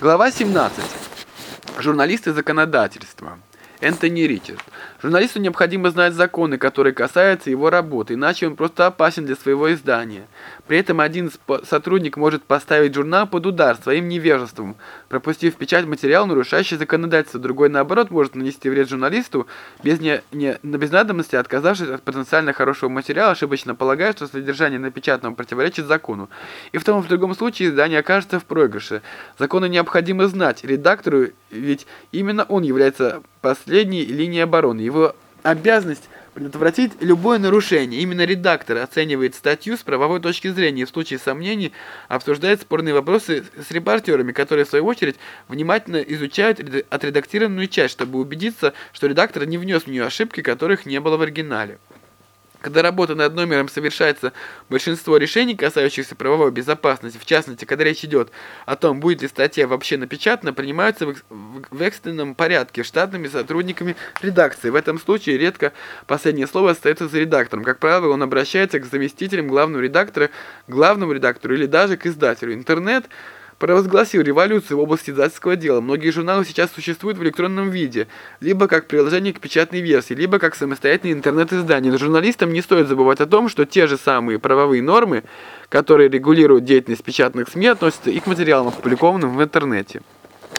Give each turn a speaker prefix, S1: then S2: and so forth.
S1: Глава 17. Журналисты законодательства. Энтони Ричард. Журналисту необходимо знать законы, которые касаются его работы, иначе он просто опасен для своего издания. При этом один сотрудник может поставить журнал под удар своим невежеством, пропустив в печать материал, нарушающий законодательство. Другой, наоборот, может нанести вред журналисту без, не, не, без надобности, отказавшись от потенциально хорошего материала, ошибочно полагая, что содержание напечатанного противоречит закону. И в том и в другом случае издание окажется в проигрыше. Законы необходимо знать редактору, ведь именно он является последней линией обороны. Его обязанность предотвратить любое нарушение. Именно редактор оценивает статью с правовой точки зрения и в случае сомнений обсуждает спорные вопросы с репортерами, которые в свою очередь внимательно изучают отредактированную часть, чтобы убедиться, что редактор не внес в нее ошибки, которых не было в оригинале. Когда работа над номером совершается большинство решений, касающихся правовой безопасности, в частности, когда речь идет о том, будет ли статья вообще напечатана, принимаются в, в, в экстренном порядке штатными сотрудниками редакции. В этом случае редко последнее слово остается за редактором. Как правило, он обращается к заместителям главного редактора, главному редактору или даже к издателю. Интернет – провозгласил революцию в области издательского дела. Многие журналы сейчас существуют в электронном виде, либо как приложение к печатной версии, либо как самостоятельные интернет-издания. Но журналистам не стоит забывать о том, что те же самые правовые нормы, которые регулируют деятельность печатных СМИ, относятся и к материалам, опубликованным в интернете.